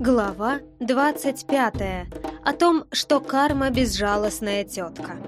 Глава 25. О том, что карма безжалостная тетка.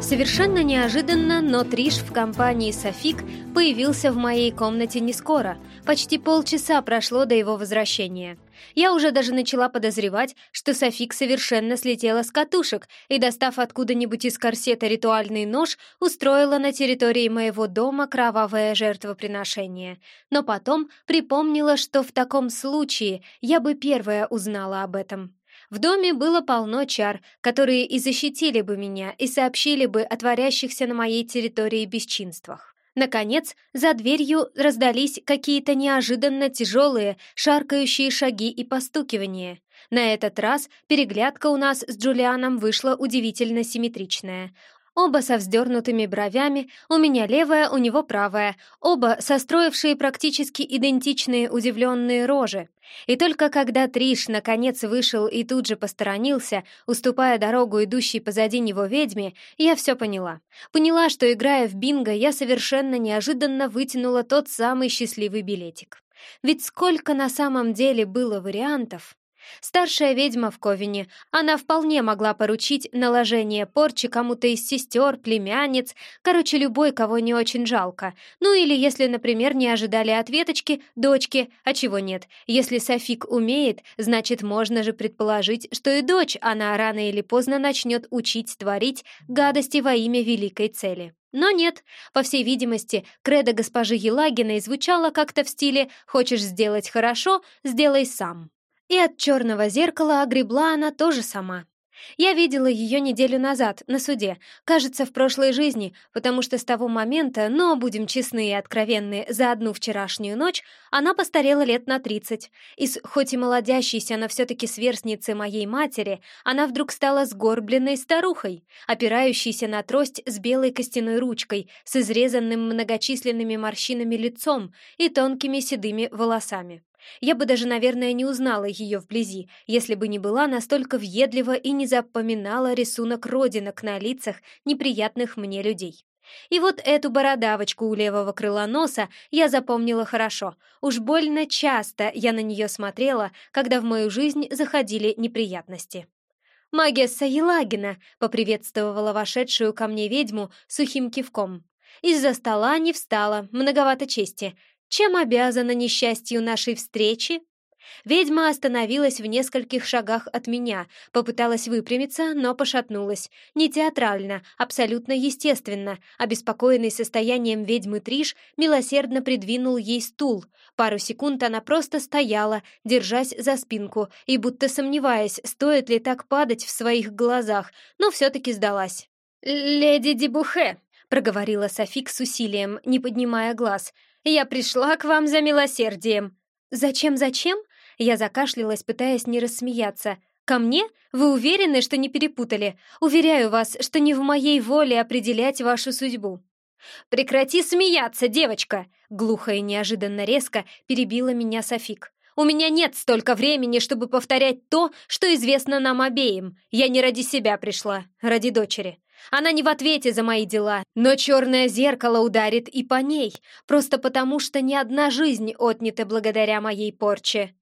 Совершенно неожиданно, но Триш в компании Софик появился в моей комнате не скоро. Почти полчаса прошло до его возвращения. Я уже даже начала подозревать, что Софик совершенно слетела с катушек и, достав откуда-нибудь из корсета ритуальный нож, устроила на территории моего дома кровавое жертвоприношение. Но потом припомнила, что в таком случае я бы первая узнала об этом. В доме было полно чар, которые и защитили бы меня, и сообщили бы о творящихся на моей территории бесчинствах. Наконец, за дверью раздались какие-то неожиданно тяжелые, шаркающие шаги и постукивания. На этот раз переглядка у нас с Джулианом вышла удивительно симметричная. Оба со вздернутыми бровями, у меня левая, у него правая, оба состроившие практически идентичные удивленные рожи. И только когда Триш наконец вышел и тут же посторонился, уступая дорогу идущей позади него ведьме, я все поняла. Поняла, что, играя в бинго, я совершенно неожиданно вытянула тот самый счастливый билетик. Ведь сколько на самом деле было вариантов. Старшая ведьма в Ковине, она вполне могла поручить наложение порчи кому-то из сестер, племянниц, короче, любой, кого не очень жалко. Ну или если, например, не ожидали ответочки, дочки, а чего нет. Если Софик умеет, значит, можно же предположить, что и дочь она рано или поздно начнет учить творить гадости во имя великой цели. Но нет, по всей видимости, кредо госпожи Елагиной звучало как-то в стиле «хочешь сделать хорошо, сделай сам». И от черного зеркала огребла она тоже сама. Я видела ее неделю назад, на суде, кажется, в прошлой жизни, потому что с того момента, но, будем честны и откровенны, за одну вчерашнюю ночь она постарела лет на тридцать. Из хоть и молодящейся, но все-таки сверстницы моей матери, она вдруг стала сгорбленной старухой, опирающейся на трость с белой костяной ручкой, с изрезанным многочисленными морщинами лицом и тонкими седыми волосами. Я бы даже, наверное, не узнала ее вблизи, если бы не была настолько въедлива и не запоминала рисунок родинок на лицах неприятных мне людей. И вот эту бородавочку у левого крыла носа я запомнила хорошо. Уж больно часто я на нее смотрела, когда в мою жизнь заходили неприятности. «Магесса Елагина!» — поприветствовала вошедшую ко мне ведьму сухим кивком. Из-за стола не встала, многовато чести. Чем обязана несчастью нашей встречи?» Ведьма остановилась в нескольких шагах от меня, попыталась выпрямиться, но пошатнулась. Не театрально, абсолютно естественно. Обеспокоенный состоянием ведьмы Триш милосердно придвинул ей стул. Пару секунд она просто стояла, держась за спинку, и будто сомневаясь, стоит ли так падать в своих глазах, но все-таки сдалась. «Леди Дебухе», — проговорила Софик с усилием, не поднимая глаз, — я пришла к вам за милосердием». «Зачем, зачем?» Я закашлялась, пытаясь не рассмеяться. «Ко мне? Вы уверены, что не перепутали? Уверяю вас, что не в моей воле определять вашу судьбу». «Прекрати смеяться, девочка!» Глухо и неожиданно резко перебила меня Софик. «У меня нет столько времени, чтобы повторять то, что известно нам обеим. Я не ради себя пришла, ради дочери. Она не в ответе за мои дела, но черное зеркало ударит и по ней, просто потому что ни одна жизнь отнята благодаря моей порче.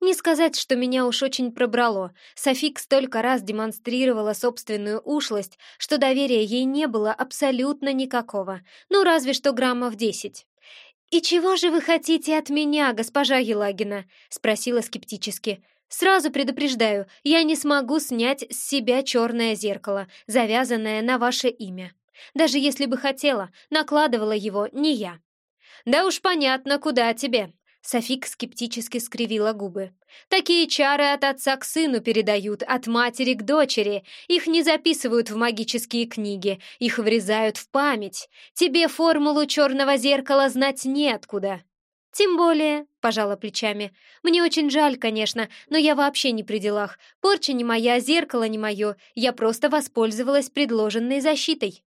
Не сказать, что меня уж очень пробрало. Софик столько раз демонстрировала собственную ушлость, что доверия ей не было абсолютно никакого. Ну, разве что граммов десять. «И чего же вы хотите от меня, госпожа Елагина?» — спросила скептически. Сразу предупреждаю, я не смогу снять с себя черное зеркало, завязанное на ваше имя. Даже если бы хотела, накладывала его не я. Да уж понятно, куда тебе. Софик скептически скривила губы. «Такие чары от отца к сыну передают, от матери к дочери. Их не записывают в магические книги, их врезают в память. Тебе формулу черного зеркала знать неоткуда». «Тем более», — пожала плечами, — «мне очень жаль, конечно, но я вообще не при делах. Порча не моя, зеркало не мое. Я просто воспользовалась предложенной защитой».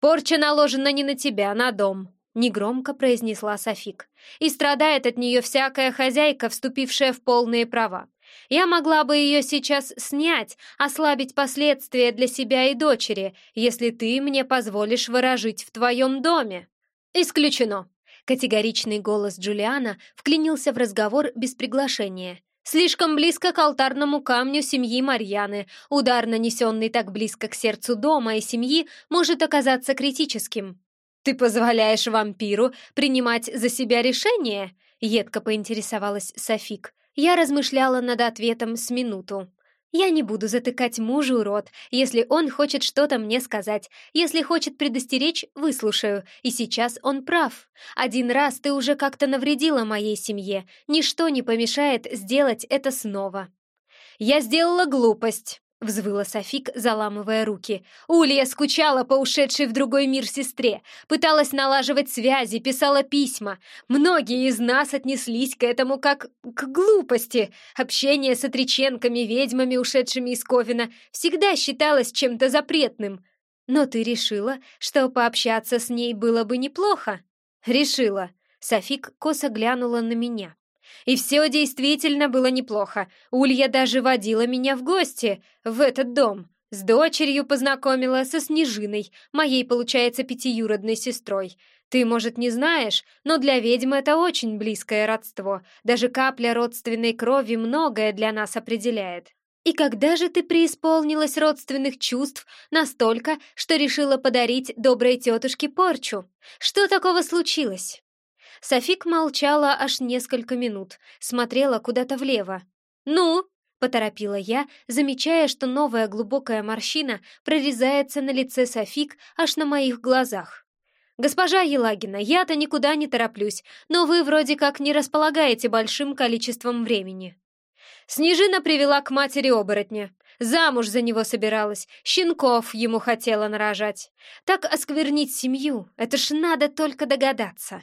«Порча наложена не на тебя, а на дом», — негромко произнесла Софик. «И страдает от нее всякая хозяйка, вступившая в полные права. Я могла бы ее сейчас снять, ослабить последствия для себя и дочери, если ты мне позволишь выражить в твоем доме». «Исключено», Категоричный голос Джулиана вклинился в разговор без приглашения. Слишком близко к алтарному камню семьи Марьяны. Удар, нанесенный так близко к сердцу дома и семьи, может оказаться критическим. «Ты позволяешь вампиру принимать за себя решение?» — едко поинтересовалась Софик. Я размышляла над ответом с минуту. Я не буду затыкать мужу рот, если он хочет что-то мне сказать. Если хочет предостеречь, выслушаю. И сейчас он прав. Один раз ты уже как-то навредила моей семье. Ничто не помешает сделать это снова. Я сделала глупость. — взвыла Софик, заламывая руки. Улья скучала по ушедшей в другой мир сестре, пыталась налаживать связи, писала письма. Многие из нас отнеслись к этому как к глупости. Общение с отреченками, ведьмами, ушедшими из Ковина, всегда считалось чем-то запретным. Но ты решила, что пообщаться с ней было бы неплохо? Решила. Софик косо глянула на меня. И все действительно было неплохо. Улья даже водила меня в гости, в этот дом. С дочерью познакомила, со Снежиной, моей, получается, пятиюродной сестрой. Ты, может, не знаешь, но для ведьмы это очень близкое родство. Даже капля родственной крови многое для нас определяет. И когда же ты преисполнилась родственных чувств настолько, что решила подарить доброй тетушке порчу? Что такого случилось? Софик молчала аж несколько минут, смотрела куда-то влево. «Ну?» — поторопила я, замечая, что новая глубокая морщина прорезается на лице Софик аж на моих глазах. «Госпожа Елагина, я-то никуда не тороплюсь, но вы вроде как не располагаете большим количеством времени». Снежина привела к матери оборотня. Замуж за него собиралась, щенков ему хотела нарожать. Так осквернить семью, это ж надо только догадаться.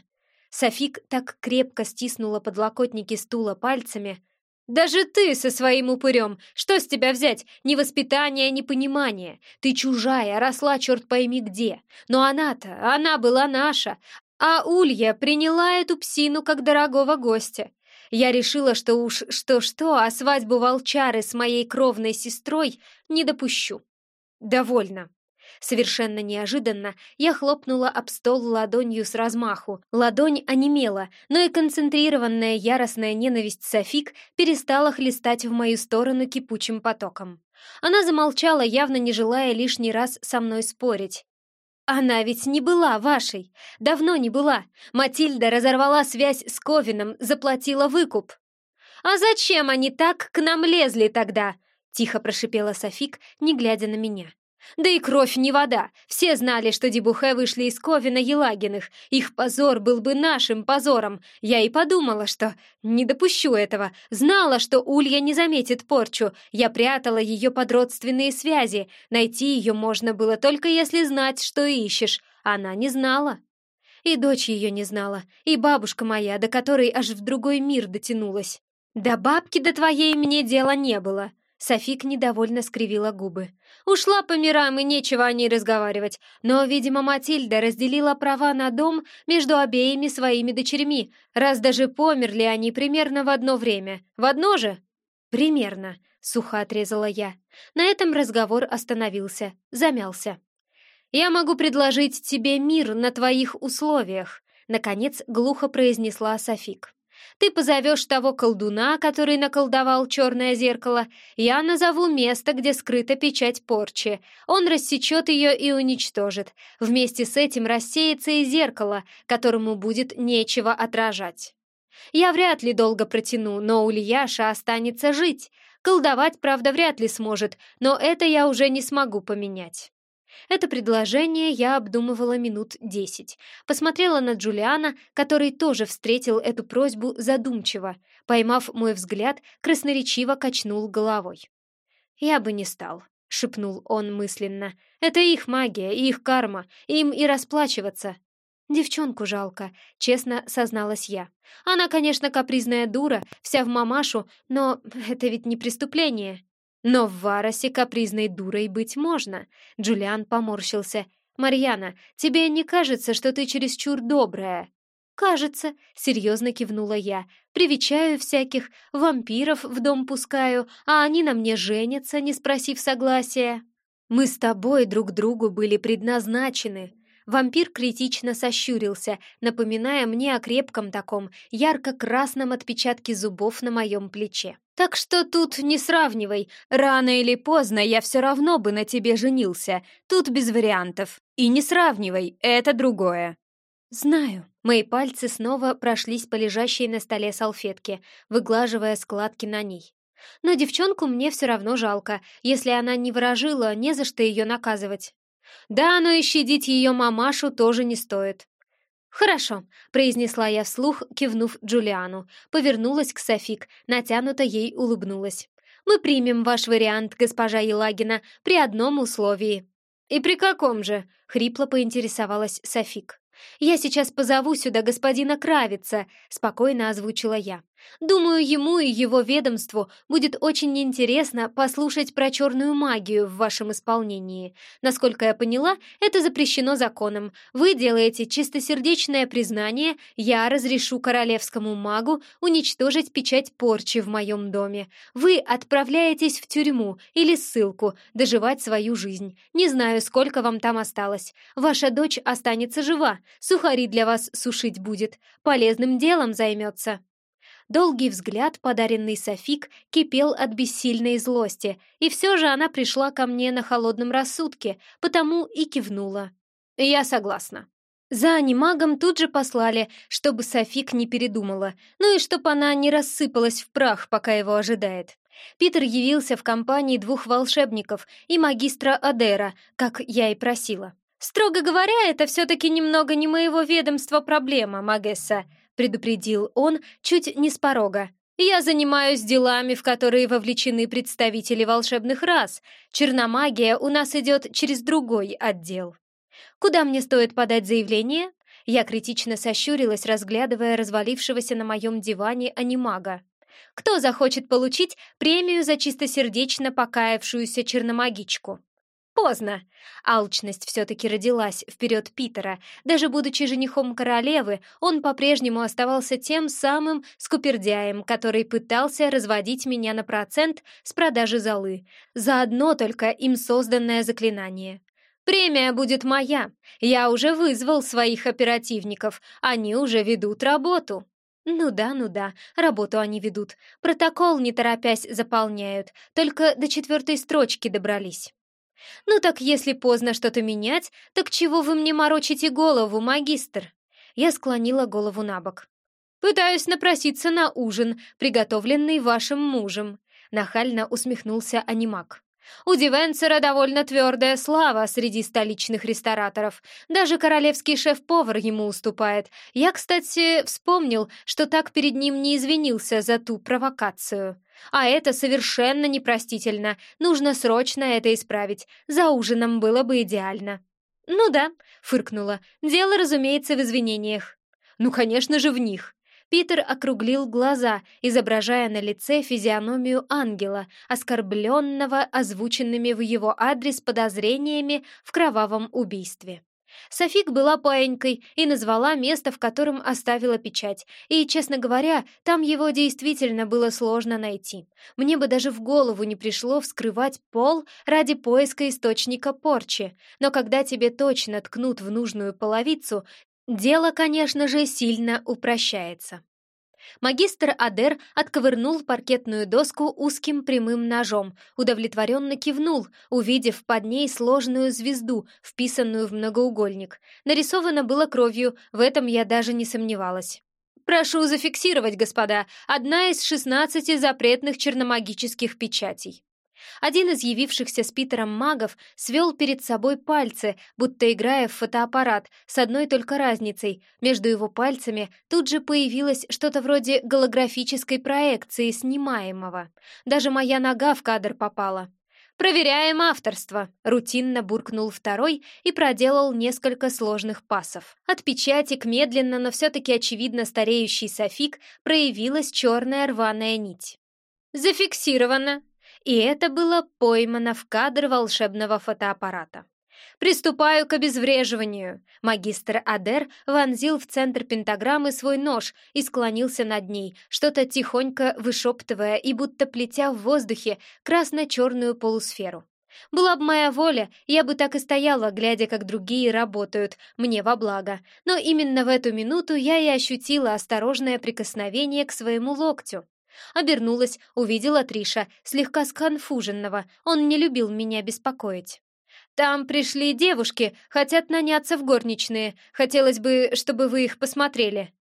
Софик так крепко стиснула подлокотники стула пальцами. «Даже ты со своим упырем! Что с тебя взять? Ни воспитания, ни понимания! Ты чужая, росла черт пойми где! Но она-то, она была наша! А Улья приняла эту псину как дорогого гостя. Я решила, что уж что-что, а свадьбу волчары с моей кровной сестрой не допущу. Довольно. Совершенно неожиданно я хлопнула об стол ладонью с размаху. Ладонь онемела, но и концентрированная яростная ненависть Софик перестала хлестать в мою сторону кипучим потоком. Она замолчала, явно не желая лишний раз со мной спорить. «Она ведь не была вашей. Давно не была. Матильда разорвала связь с Ковином, заплатила выкуп». «А зачем они так к нам лезли тогда?» — тихо прошипела Софик, не глядя на меня. Да и кровь не вода. Все знали, что Дебухе вышли из Ковина Елагиных. Их позор был бы нашим позором. Я и подумала, что не допущу этого. Знала, что Улья не заметит порчу. Я прятала ее под родственные связи. Найти ее можно было только если знать, что ищешь. Она не знала. И дочь ее не знала, и бабушка моя, до которой аж в другой мир дотянулась. Да бабки до твоей мне дела не было. Софик недовольно скривила губы. Ушла по мирам, и нечего о ней разговаривать. Но, видимо, Матильда разделила права на дом между обеими своими дочерьми, раз даже померли они примерно в одно время. В одно же? Примерно, сухо отрезала я. На этом разговор остановился, замялся. «Я могу предложить тебе мир на твоих условиях», — наконец глухо произнесла Софик. Ты позовешь того колдуна, который наколдовал черное зеркало. Я назову место, где скрыта печать порчи. Он рассечет ее и уничтожит. Вместе с этим рассеется и зеркало, которому будет нечего отражать. Я вряд ли долго протяну, но Ульяша останется жить. Колдовать, правда, вряд ли сможет, но это я уже не смогу поменять. Это предложение я обдумывала минут десять. Посмотрела на Джулиана, который тоже встретил эту просьбу задумчиво. Поймав мой взгляд, красноречиво качнул головой. «Я бы не стал», — шепнул он мысленно. «Это их магия, их карма, им и расплачиваться». «Девчонку жалко», — честно созналась я. «Она, конечно, капризная дура, вся в мамашу, но это ведь не преступление». Но в Варосе капризной дурой быть можно. Джулиан поморщился. «Марьяна, тебе не кажется, что ты чересчур добрая?» «Кажется», — серьезно кивнула я. «Привечаю всяких, вампиров в дом пускаю, а они на мне женятся, не спросив согласия». «Мы с тобой друг другу были предназначены», Вампир критично сощурился, напоминая мне о крепком таком, ярко-красном отпечатке зубов на моем плече. «Так что тут не сравнивай. Рано или поздно я все равно бы на тебе женился. Тут без вариантов. И не сравнивай, это другое». «Знаю». Мои пальцы снова прошлись по лежащей на столе салфетке, выглаживая складки на ней. Но девчонку мне все равно жалко. Если она не выражила, не за что ее наказывать. Да, но и щадить ее мамашу тоже не стоит. «Хорошо», — произнесла я вслух, кивнув Джулиану. Повернулась к Софик, натянуто ей улыбнулась. «Мы примем ваш вариант, госпожа Елагина, при одном условии». «И при каком же?» — хрипло поинтересовалась Софик. «Я сейчас позову сюда господина Кравица», — спокойно озвучила я. «Думаю, ему и его ведомству будет очень интересно послушать про черную магию в вашем исполнении. Насколько я поняла, это запрещено законом. Вы делаете чистосердечное признание, я разрешу королевскому магу уничтожить печать порчи в моем доме. Вы отправляетесь в тюрьму или ссылку, доживать свою жизнь. Не знаю, сколько вам там осталось. Ваша дочь останется жива, Сухари для вас сушить будет. Полезным делом займется». Долгий взгляд, подаренный Софик, кипел от бессильной злости, и все же она пришла ко мне на холодном рассудке, потому и кивнула. «Я согласна». За анимагом тут же послали, чтобы Софик не передумала, ну и чтобы она не рассыпалась в прах, пока его ожидает. Питер явился в компании двух волшебников и магистра Адера, как я и просила. «Строго говоря, это все-таки немного не моего ведомства проблема, Магесса», предупредил он чуть не с порога. «Я занимаюсь делами, в которые вовлечены представители волшебных рас. Черномагия у нас идет через другой отдел». «Куда мне стоит подать заявление?» Я критично сощурилась, разглядывая развалившегося на моем диване анимага. «Кто захочет получить премию за чистосердечно покаявшуюся черномагичку?» Поздно. Алчность все-таки родилась вперед Питера. Даже будучи женихом королевы, он по-прежнему оставался тем самым скупердяем, который пытался разводить меня на процент с продажи золы. Заодно только им созданное заклинание. «Премия будет моя. Я уже вызвал своих оперативников. Они уже ведут работу». Ну да, ну да, работу они ведут. Протокол, не торопясь, заполняют. Только до четвертой строчки добрались. «Ну так если поздно что-то менять, так чего вы мне морочите голову, магистр?» Я склонила голову на бок. «Пытаюсь напроситься на ужин, приготовленный вашим мужем», — нахально усмехнулся анимак. У Дивенцера довольно твердая слава среди столичных рестораторов. Даже королевский шеф-повар ему уступает. Я, кстати, вспомнил, что так перед ним не извинился за ту провокацию. А это совершенно непростительно. Нужно срочно это исправить. За ужином было бы идеально. «Ну да», — фыркнула. «Дело, разумеется, в извинениях». «Ну, конечно же, в них. Питер округлил глаза, изображая на лице физиономию ангела, оскорбленного озвученными в его адрес подозрениями в кровавом убийстве. Софик была паенькой и назвала место, в котором оставила печать, и, честно говоря, там его действительно было сложно найти. Мне бы даже в голову не пришло вскрывать пол ради поиска источника порчи, но когда тебе точно ткнут в нужную половицу, Дело, конечно же, сильно упрощается. Магистр Адер отковырнул паркетную доску узким прямым ножом, удовлетворенно кивнул, увидев под ней сложную звезду, вписанную в многоугольник. Нарисовано было кровью, в этом я даже не сомневалась. «Прошу зафиксировать, господа, одна из шестнадцати запретных черномагических печатей». Один из явившихся с Питером магов свел перед собой пальцы, будто играя в фотоаппарат, с одной только разницей. Между его пальцами тут же появилось что-то вроде голографической проекции снимаемого. Даже моя нога в кадр попала. «Проверяем авторство», — рутинно буркнул второй и проделал несколько сложных пасов. От печати к медленно, но все-таки очевидно стареющий софик проявилась черная рваная нить. «Зафиксировано», и это было поймано в кадр волшебного фотоаппарата. «Приступаю к обезвреживанию!» Магистр Адер вонзил в центр пентаграммы свой нож и склонился над ней, что-то тихонько вышептывая и будто плетя в воздухе красно-черную полусферу. Была бы моя воля, я бы так и стояла, глядя, как другие работают, мне во благо. Но именно в эту минуту я и ощутила осторожное прикосновение к своему локтю. Обернулась, увидела Триша, слегка сконфуженного, он не любил меня беспокоить. «Там пришли девушки, хотят наняться в горничные. Хотелось бы, чтобы вы их посмотрели».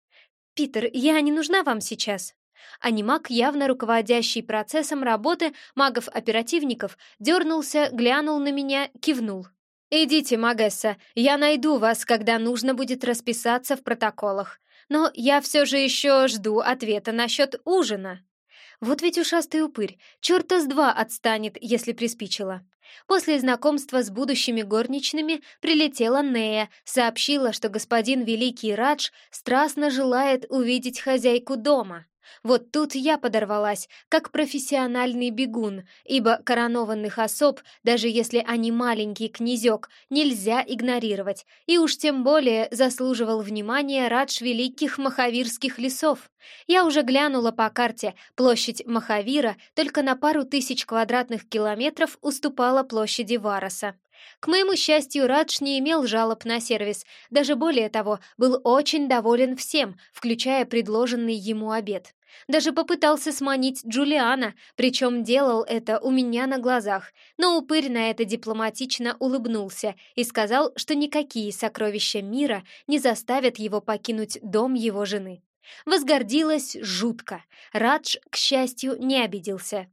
«Питер, я не нужна вам сейчас». Анимак, явно руководящий процессом работы магов-оперативников, дернулся, глянул на меня, кивнул. «Идите, Магесса, я найду вас, когда нужно будет расписаться в протоколах. Но я все же еще жду ответа насчет ужина». Вот ведь ушастый упырь, черта с два отстанет, если приспичило. После знакомства с будущими горничными прилетела Нея, сообщила, что господин Великий Радж страстно желает увидеть хозяйку дома. Вот тут я подорвалась, как профессиональный бегун, ибо коронованных особ, даже если они маленький князек, нельзя игнорировать, и уж тем более заслуживал внимания Радж великих махавирских лесов. Я уже глянула по карте, площадь Махавира только на пару тысяч квадратных километров уступала площади Вароса. К моему счастью, Радж не имел жалоб на сервис, даже более того, был очень доволен всем, включая предложенный ему обед. Даже попытался сманить Джулиана, причем делал это у меня на глазах, но упырь на это дипломатично улыбнулся и сказал, что никакие сокровища мира не заставят его покинуть дом его жены. Возгордилась жутко. Радж, к счастью, не обиделся.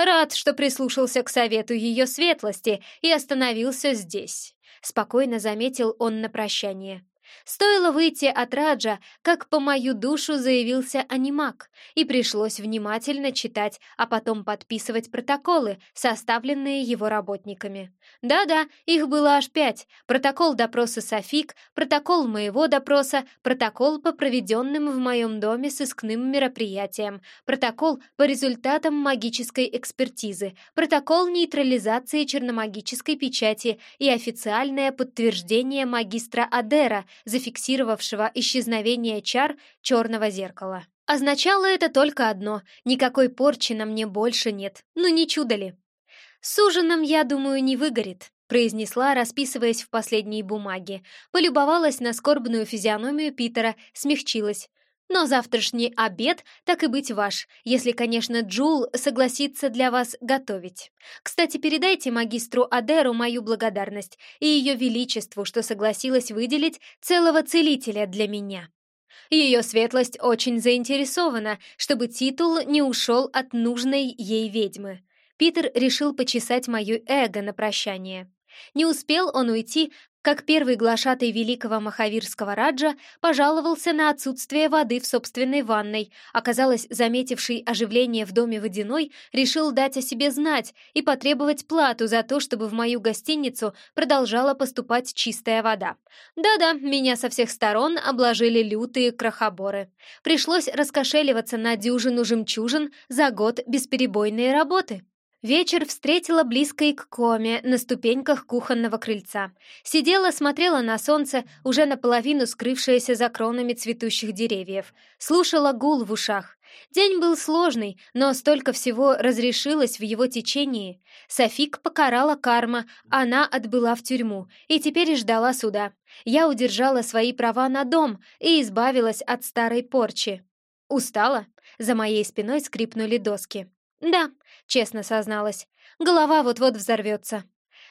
Рад, что прислушался к совету ее светлости и остановился здесь», — спокойно заметил он на прощание. Стоило выйти от Раджа, как по мою душу заявился анимак, и пришлось внимательно читать, а потом подписывать протоколы, составленные его работниками. Да-да, их было аж пять. Протокол допроса Софик, протокол моего допроса, протокол по проведенным в моем доме сыскным мероприятиям, протокол по результатам магической экспертизы, протокол нейтрализации черномагической печати и официальное подтверждение магистра Адера — зафиксировавшего исчезновение чар черного зеркала. Означало это только одно — никакой порчи на мне больше нет. Ну не чудо ли? «С ужином, я думаю, не выгорит», — произнесла, расписываясь в последней бумаге. Полюбовалась на скорбную физиономию Питера, смягчилась. Но завтрашний обед, так и быть ваш, если, конечно, Джул согласится для вас готовить. Кстати, передайте магистру Адеру мою благодарность и ее величеству, что согласилась выделить целого целителя для меня. Ее светлость очень заинтересована, чтобы титул не ушел от нужной ей ведьмы. Питер решил почесать мое эго на прощание. Не успел он уйти, как первый глашатый великого махавирского раджа пожаловался на отсутствие воды в собственной ванной. Оказалось, заметивший оживление в доме водяной, решил дать о себе знать и потребовать плату за то, чтобы в мою гостиницу продолжала поступать чистая вода. Да-да, меня со всех сторон обложили лютые крохоборы. Пришлось раскошеливаться на дюжину жемчужин за год бесперебойной работы. Вечер встретила близкой к коме на ступеньках кухонного крыльца. Сидела, смотрела на солнце, уже наполовину скрывшееся за кронами цветущих деревьев. Слушала гул в ушах. День был сложный, но столько всего разрешилось в его течении. Софик покарала карма, она отбыла в тюрьму и теперь ждала суда. Я удержала свои права на дом и избавилась от старой порчи. Устала? За моей спиной скрипнули доски. «Да», — честно созналась, — «голова вот-вот взорвется».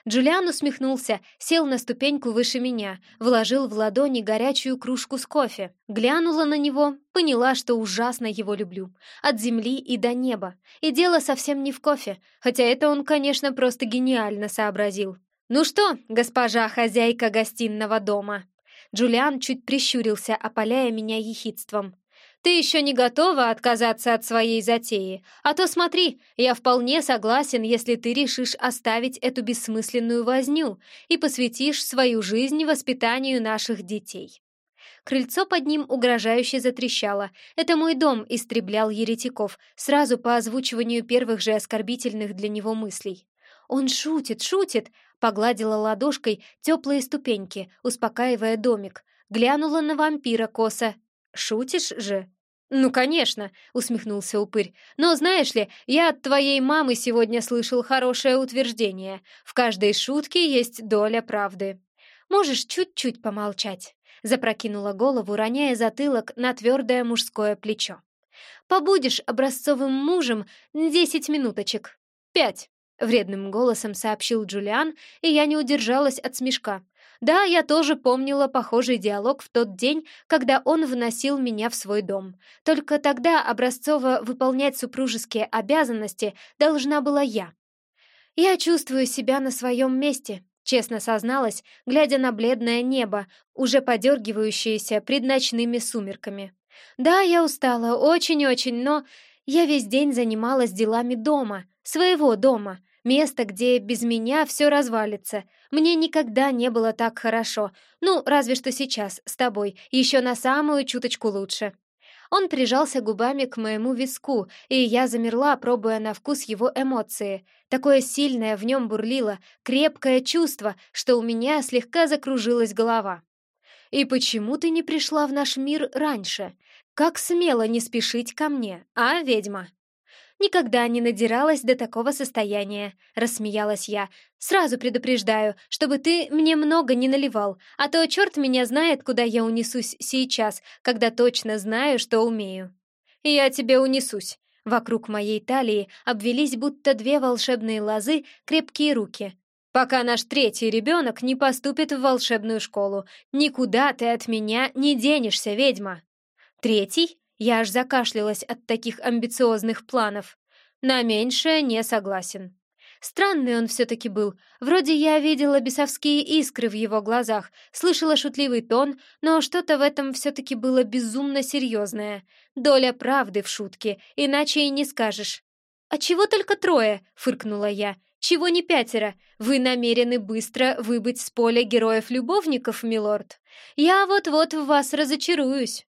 Джулиан усмехнулся, сел на ступеньку выше меня, вложил в ладони горячую кружку с кофе, глянула на него, поняла, что ужасно его люблю. От земли и до неба. И дело совсем не в кофе, хотя это он, конечно, просто гениально сообразил. «Ну что, госпожа хозяйка гостиного дома?» Джулиан чуть прищурился, опаляя меня ехидством. Ты еще не готова отказаться от своей затеи. А то смотри, я вполне согласен, если ты решишь оставить эту бессмысленную возню и посвятишь свою жизнь воспитанию наших детей». Крыльцо под ним угрожающе затрещало. Это мой дом истреблял еретиков, сразу по озвучиванию первых же оскорбительных для него мыслей. «Он шутит, шутит!» — погладила ладошкой теплые ступеньки, успокаивая домик. Глянула на вампира коса. «Шутишь же?» «Ну, конечно», — усмехнулся упырь. «Но знаешь ли, я от твоей мамы сегодня слышал хорошее утверждение. В каждой шутке есть доля правды. Можешь чуть-чуть помолчать?» Запрокинула голову, роняя затылок на твердое мужское плечо. «Побудешь образцовым мужем десять минуточек. Пять!» — вредным голосом сообщил Джулиан, и я не удержалась от смешка. Да, я тоже помнила похожий диалог в тот день, когда он вносил меня в свой дом. Только тогда образцово выполнять супружеские обязанности должна была я. Я чувствую себя на своем месте, честно созналась, глядя на бледное небо, уже подергивающееся пред ночными сумерками. Да, я устала, очень-очень, но я весь день занималась делами дома, своего дома, Место, где без меня все развалится. Мне никогда не было так хорошо. Ну, разве что сейчас, с тобой, еще на самую чуточку лучше. Он прижался губами к моему виску, и я замерла, пробуя на вкус его эмоции. Такое сильное в нем бурлило, крепкое чувство, что у меня слегка закружилась голова. «И почему ты не пришла в наш мир раньше? Как смело не спешить ко мне, а, ведьма?» Никогда не надиралась до такого состояния», — рассмеялась я. «Сразу предупреждаю, чтобы ты мне много не наливал, а то черт меня знает, куда я унесусь сейчас, когда точно знаю, что умею». «Я тебе унесусь». Вокруг моей талии обвелись будто две волшебные лозы крепкие руки. «Пока наш третий ребенок не поступит в волшебную школу, никуда ты от меня не денешься, ведьма!» «Третий?» Я аж закашлялась от таких амбициозных планов. На меньшее не согласен. Странный он все-таки был. Вроде я видела бесовские искры в его глазах, слышала шутливый тон, но что-то в этом все-таки было безумно серьезное. Доля правды в шутке, иначе и не скажешь. «А чего только трое?» — фыркнула я. «Чего не пятеро? Вы намерены быстро выбыть с поля героев-любовников, милорд? Я вот-вот в вас разочаруюсь».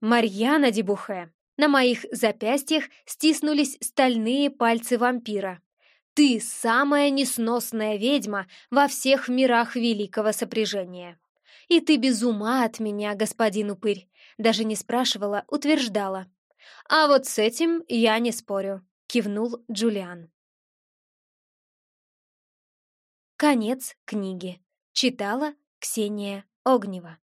Марьяна Дебухе. На моих запястьях стиснулись стальные пальцы вампира. «Ты самая несносная ведьма во всех мирах великого сопряжения. И ты без ума от меня, господин упырь!» Даже не спрашивала, утверждала. «А вот с этим я не спорю», — кивнул Джулиан. Конец книги. Читала Ксения Огнева.